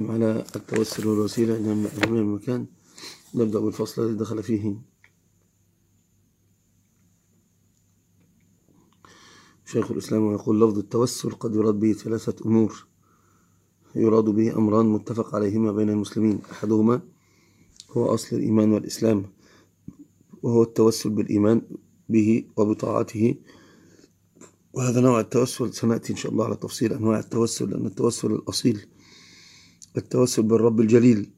على التوسل والوسيلة إلى المكان. نبدأ بالفصل الذي دخل فيه. شيخ الإسلام ويقول لفظ التوسل قد يراد به ثلاثة أمور. يراد به أمران متفق عليهما بين المسلمين. أحدهما هو أصل الإيمان والإسلام وهو التوسل بالإيمان به وبطاعته. وهذا نوع التوسل سنأتي إن شاء الله على تفصيل أنواع التوسل لأن التوسل الأصيل التوسل بالرب الجليل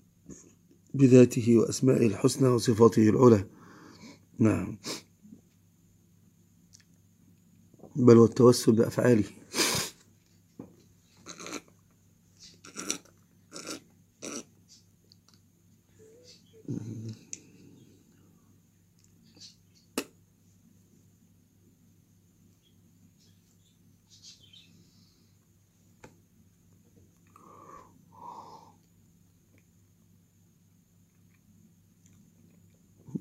بذاته وأسمائه الحسنى وصفاته العلى. نعم. بل والتوسل بأفعاله.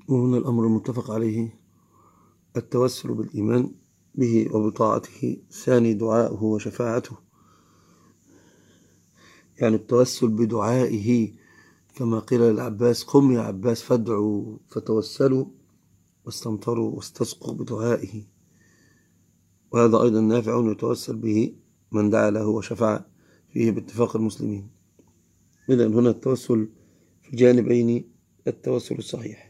وهنا الأمر المتفق عليه التوسل بالإيمان به وبطاعته ثاني دعاءه وشفاعته. يعني التوسل بدعائه كما قيل للعباس قم يا عباس فادعوا فتوسلوا واستمطروا واستسقوا بدعائه. وهذا أيضا نافع يتوسل به من دعا له وشفع فيه باتفاق المسلمين. إذا هنا التوسل في جانبين التوسل الصحيح.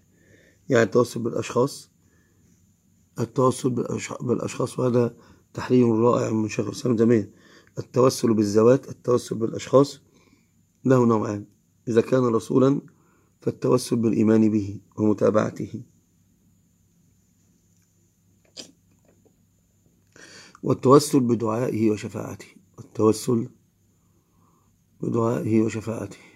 يعني التواصل بالأشخاص. التواصل بالأشخاص وهذا تحرير رائع من شيخ الإسلام تيمية التوسل بالذوات التوسل بالأشخاص له نوعان. إذا كان رسولا فالتوسل بالإيمان به ومتابعته. والتوسل بدعائه وشفاعته. التوسل بدعائه وشفاعته.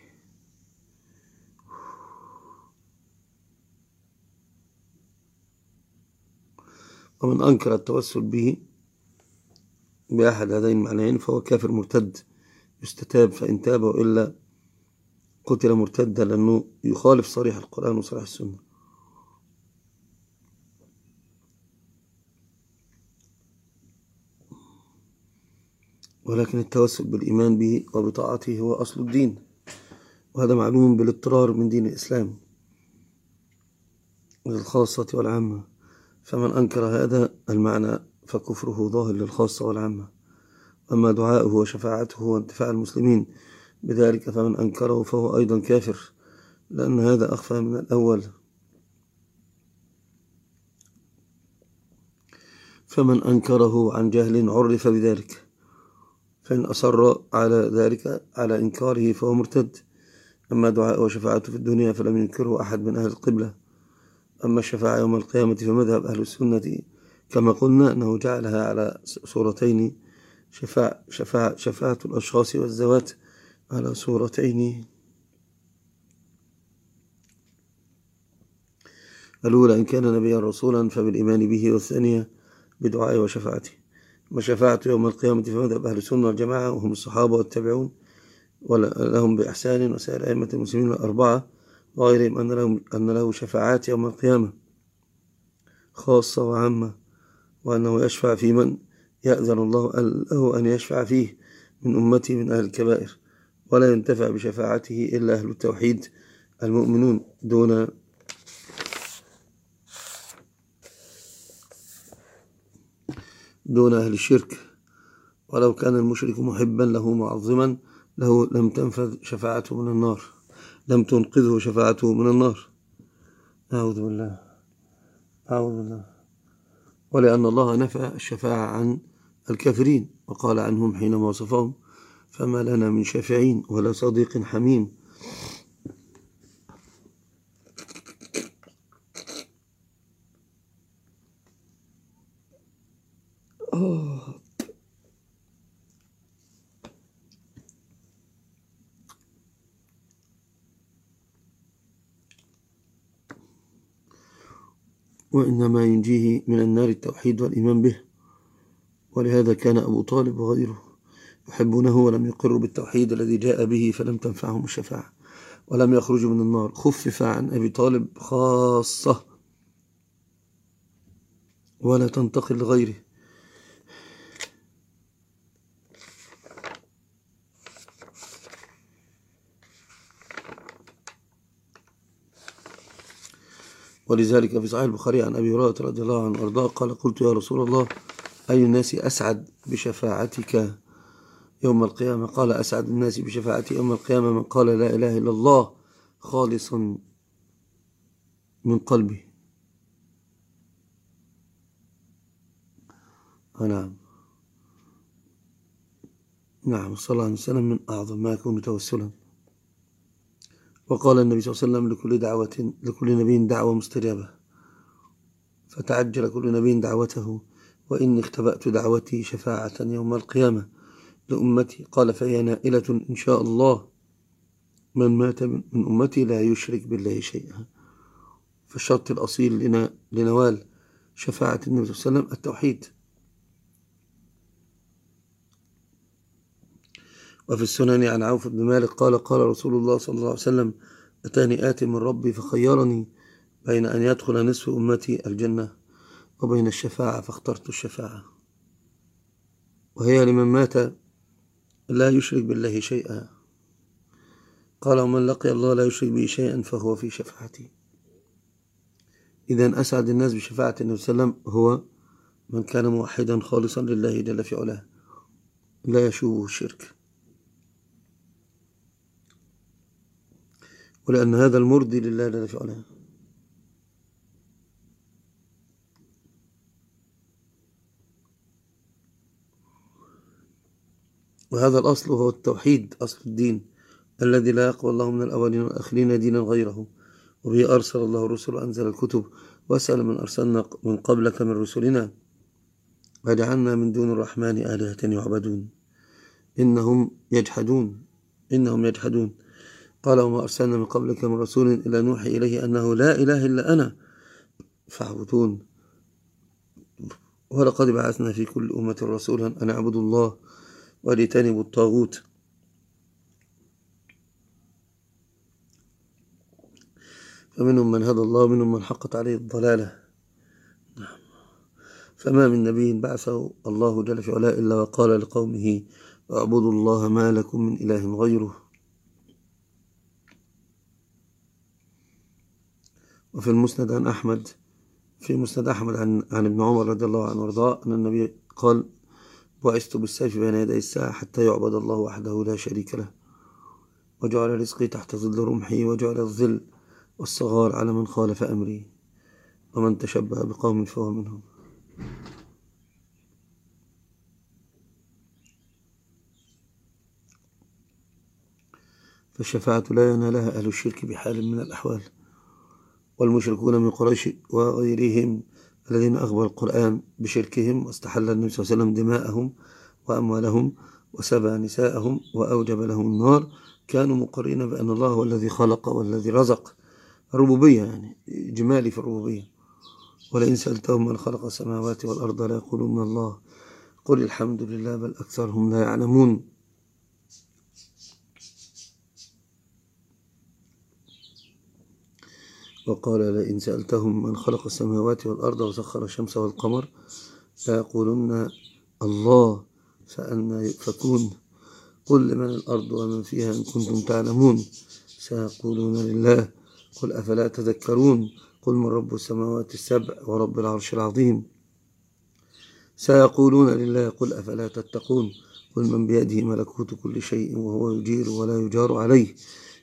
ومن أنكر التوسل به بأحد هذين المعنيين فهو كافر مرتد يستتاب فإن تاب وإلا قتل مرتدا لأنه يخالف صريح القرآن وصريح السنة. ولكن التوسل بالإيمان به وبطاعته هو أصل الدين وهذا معلوم بالاضطرار من دين الإسلام للخاصة والعامة. فمن أنكر هذا المعنى فكفره ظاهر للخاصة والعامة. أما دعاؤه وشفاعته وانتفاع المسلمين بذلك فمن أنكره فهو أيضا كافر لأن هذا أخفى من الأول. فمن أنكره عن جهل عرف بذلك فإن أصر على ذلك على إنكاره فهو مرتد. أما دعاء وشفاعته في الدنيا فلم ينكره أحد من أهل القبلة. أما الشفاعة يوم القيامة فمذهب أهل السنة كما قلنا أنه جعلها على صورتين شفاعة, شفاعة, شفاعة الأشخاص والزوات على صورتين. الأولى إن كان نبيا رسولا فبالإيمان به والثانية بدعائه وشفاعته. وشفاعة يوم القيامة فمذهب أهل السنة والجماعة وهم الصحابة والتابعون ولهم بإحسان وسائر أئمة المسلمين الأربعة وغيرهم أن له, أن له شفاعات يوم القيامة خاصة وعامة وأنه يشفع في من يأذن الله له أن يشفع فيه من أمته من أهل الكبائر. ولا ينتفع بشفاعته إلا أهل التوحيد المؤمنون دون دون أهل الشرك. ولو كان المشرك محبا له معظما له لم تنفذ شفاعته من النار. لم تنقذه شفاعته من النار. أعوذ بالله. أعوذ بالله. ولأن الله نفى الشفاعة عن الكافرين وقال عنهم حينما وصفهم فما لنا من شافعين ولا صديق حميم. وإنما ينجيه من النار التوحيد والإيمان به. ولهذا كان أبو طالب وغيره يحبونه ولم يقروا بالتوحيد الذي جاء به فلم تنفعهم الشفاعة. ولم يخرجوا من النار. خفف عن أبي طالب خاصة. ولا تنتقل لغيره. ولذلك في صحيح البخاري عن أبي هريرة رضي الله عنه وأرضاه قال قلت يا رسول الله أي الناس أسعد بشفاعتك يوم القيامة؟ قال أسعد الناس بشفاعتي يوم القيامة من قال لا إله إلا الله خالص من قلبي. آه، نعم نعم عليه وسلم من أعظم ما يكون توسلا وقال النبي صلى الله عليه وسلم لكل دعوة لكل نبي دعوة مستجابة. فتعجل كل نبي دعوته وإني اختبأت دعوتي شفاعة يوم القيامة لأمتي. قال فهي نائلة إن شاء الله. من مات من أمتي لا يشرك بالله شيئا. فالشرط الأصيل لنوال شفاعة النبي صلى الله عليه وسلم التوحيد. وفي السنن عن عوف بن مالك قال قال رسول الله صلى الله عليه وسلم أتاني آت من ربي فخيرني بين أن يدخل نصف أمتي الجنة وبين الشفاعة فاخترت الشفاعة. وهي لمن مات لا يشرك بالله شيئا. قال ومن لقي الله لا يشرك به شيئا فهو في شفاعتي. إذا أسعد الناس بشفاعة النبي صلى الله عليه وسلم هو من كان موحدا خالصا لله جل في علاه لا يشوبه الشرك. ولأن هذا المرضي لله جل في علاه. وهذا الأصل هو التوحيد أصل الدين الذي لا يقبل الله من الأولين والآخرين دينا غيره. وبه أرسل الله الرسل وأنزل الكتب. وأسأل من أرسلنا من قبلك من رسلنا. وجعلنا من دون الرحمن آلهة يعبدون. إنهم يجحدون. إنهم يجحدون. قال وما أرسلنا من قبلك من رسول إلا نوحي إليه أنه لا إله إلا أنا. فاعبدون. ولقد بعثنا في كل أمة رسولا أن اعبدوا الله واجتنبوا الطاغوت. فمنهم من هدى الله ومنهم من حقت عليه الضلالة. نعم. فما من نبي بعثه الله جل في علاء إلا وقال لقومه اعبدوا الله ما لكم من إله غيره. وفي المسند عن أحمد في مسند أحمد عن, عن ابن عمر رضي الله عنه وارضاه أن النبي قال بعثت بالسيف بين يدي الساعة حتى يعبد الله وحده لا شريك له وجعل رزقي تحت ظل رمحي وجعل الظل والصغار على من خالف أمري ومن تشبه بقوم فهو منهم. فالشفاعة لا ينالها أهل الشرك بحال من الأحوال. والمشركون من قريش وغيرهم الذين أخبر القرآن بشركهم واستحل النبي صلى الله عليه وسلم دماءهم وأموالهم وسبى نساءهم وأوجب لهم النار. كانوا مقرين بأن الله هو الذي خلق والذي رزق. الربوبية يعني جمالي في الربوبية. ولئن سألتهم من خلق السماوات والأرض لا يقولون الله. قل الحمد لله بل أكثرهم لا يعلمون. وقال لئن سألتهم من خلق السماوات والأرض وسخر الشمس والقمر ليقولن الله فأنا يؤفكون. قل لمن الأرض ومن فيها إن كنتم تعلمون. سيقولون لله. قل أفلا تذكرون؟ قل من رب السماوات السبع ورب العرش العظيم. سيقولون لله. قل أفلا تتقون؟ قل من بيده ملكوت كل شيء وهو يجير ولا يجار عليه.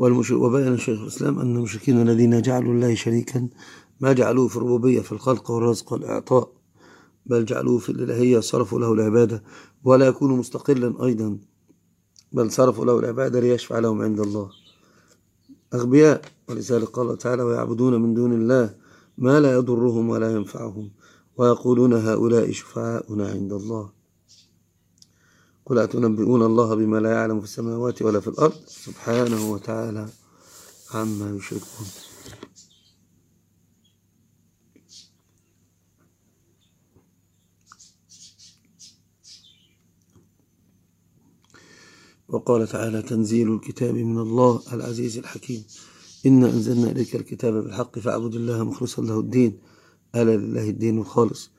وبين شيخ الإسلام أن المشركين الذين جعلوا الله شريكا ما جعلوه في الربوبية في الخلق والرزق والإعطاء بل جعلوه في الإلهية صرفوا له العبادة ولا يكون مستقلا أيضا بل صرفوا له العبادة ليشفع لهم عند الله. أغبياء ولذلك قال تعالى ويعبدون من دون الله ما لا يضرهم ولا ينفعهم ويقولون هؤلاء شفعاؤنا عند الله. قل أتنبئون الله بما لا يعلم في السماوات ولا في الأرض. سبحانه وتعالى عما يشركون. وقال تعالى تنزيل الكتاب من الله العزيز الحكيم. إنا أنزلنا إليك الكتاب بالحق فاعبد الله مخلصا له الدين. ألا لله الدين الخالص.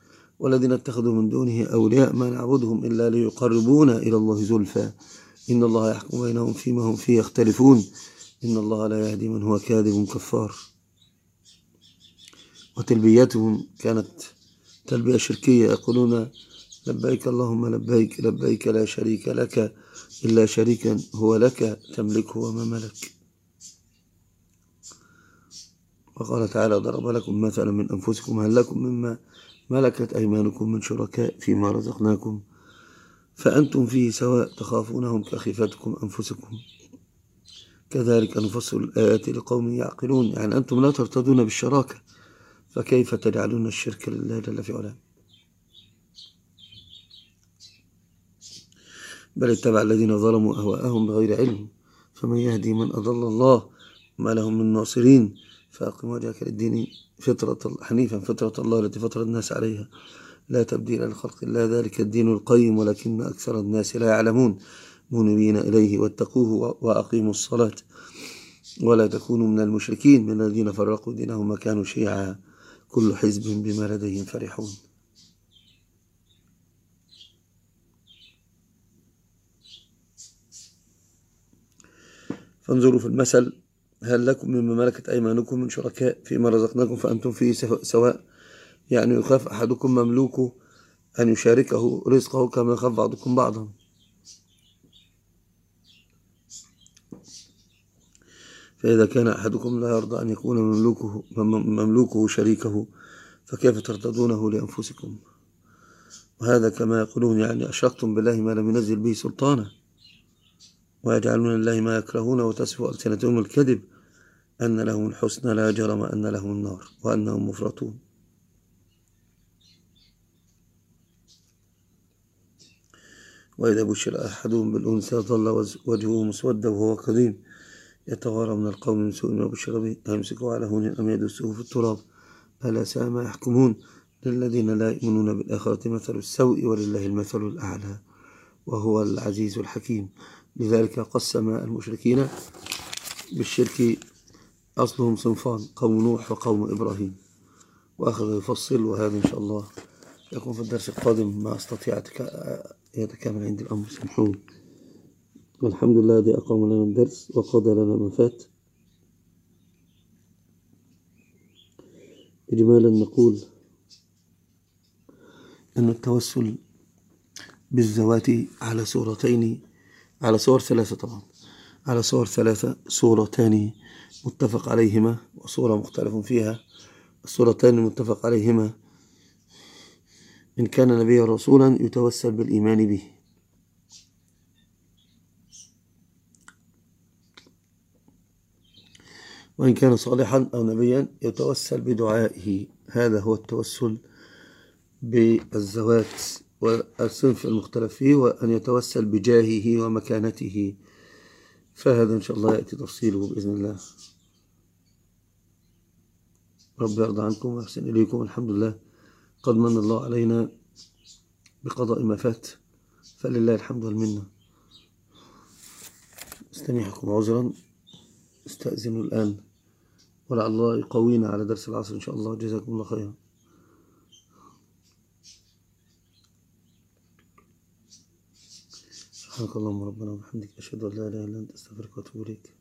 والذين اتخذوا من دونه أولياء ما نعبدهم إلا ليقربونا إلى الله زلفى. إن الله يحكم بينهم فيما هم فيه يختلفون. إن الله لا يهدي من هو كاذب كفار. وتلبيتهم كانت تلبية شركية. يقولون لبيك اللهم لبيك لبيك لا شريك لك إلا شريكا هو لك تملكه وما ملك. وقال تعالى ضرب لكم مثلا من أنفسكم هل لكم مما ملكت أيمانكم من شركاء فيما رزقناكم؟ فأنتم فيه سواء تخافونهم كخيفتكم أنفسكم. كذلك نفصل الآيات لقوم يعقلون. يعني أنتم لا ترتدون بالشراكة فكيف تجعلون الشرك لله جل في علاه؟ بل اتبع الذين ظلموا أهواءهم بغير علم فمن يهدي من أضل الله ما لهم من ناصرين. فأقم وجهك للدين فطرة حنيفا فطرة الله التي فطر الناس عليها. لا تبديل لخلق الله ذلك الدين القيم ولكن أكثر الناس لا يعلمون. منيبين إليه واتقوه وأقيموا الصلاة. ولا تكونوا من المشركين من الذين فرقوا دينهم وكانوا شيعا. كل حزب بما لديهم فرحون. فانظروا في المثل. هل لكم مما ملكت أيمانكم من شركاء فيما رزقناكم فأنتم فيه سواء؟ يعني يخاف أحدكم مملوكه أن يشاركه رزقه كما يخاف بعضكم بعضا. فإذا كان أحدكم لا يرضى أن يكون مملوكه, مملوكه شريكه فكيف ترتضونه لأنفسكم؟ وهذا كما يقولون يعني أشركتم بالله ما لم ينزل به سلطانا. ويجعلون الله ما يكرهون وتصف ألسنتهم الكذب أن لهم الحسنى لا جرم أن لهم النار وأنهم مفرطون. وإذا بشر أحدهم بالأنثى ظل وجهه مسودا وهو كظيم يتوارى من القوم من سوء ما بشر به أيمسكه على هون أم يدسه في التراب. ألا ساء ما يحكمون؟ للذين لا يؤمنون بالآخرة مثل السوء ولله المثل الأعلى وهو العزيز الحكيم. لذلك قسم المشركين بالشرك أصلهم صنفان قوم نوح وقوم إبراهيم. وأخذ يفصل وهذا إن شاء الله يكون في الدرس القادم ما أستطيع يتكامل عندي الأمر سامحوني. والحمد لله دي أقام لنا الدرس وقضى لنا ما فات. إجمالا نقول أن التوسل بالذوات على صورتين على صور ثلاثة طبعا. على صور ثلاثة صورتان متفق عليهما وصورة مختلف فيها. الصورتان المتفق عليهما. إن كان نبيا رسولا يتوسل بالإيمان به. وإن كان صالحا أو نبيا يتوسل بدعائه. هذا هو التوسل بالزوات. والصنف المختلف فيه وأن يتوسل بجاهه ومكانته. فهذا إن شاء الله يأتي تفصيله بإذن الله. رب يرضى عنكم ويحسن إليكم. الحمد لله. قد من الله علينا بقضاء ما فات فلله الحمد والمنة. استميحكم عذرا. استأذنوا الآن. ولعل الله يقوينا على درس العصر إن شاء الله. جزاكم الله خيرا. سبحانك اللهم ربنا وبحمدك أشهد أن لا إله إلا أنت أستغفرك وأتوب إليك.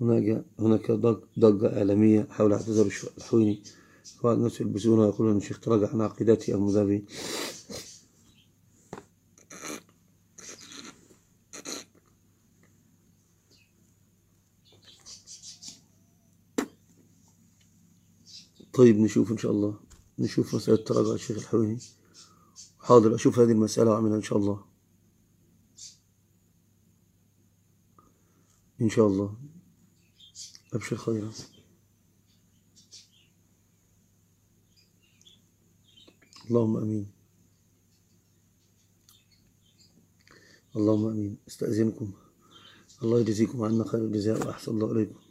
هناك هناك ضجة إعلامية حول اعتذار الحويني. بعض الناس يلبسونه ويقولون أن الشيخ تراجع عن عقيدته المذهبي طيب نشوف إن شاء الله. نشوف مسألة تراجع الشيخ الحويني. حاضر أشوف هذه المسألة وأعملها إن شاء الله. إن شاء الله. أبشر خيرا. اللهم أمين. اللهم أمين. استأذنكم. الله يجزيكم عنا خير الجزاء وأحسن الله إليكم.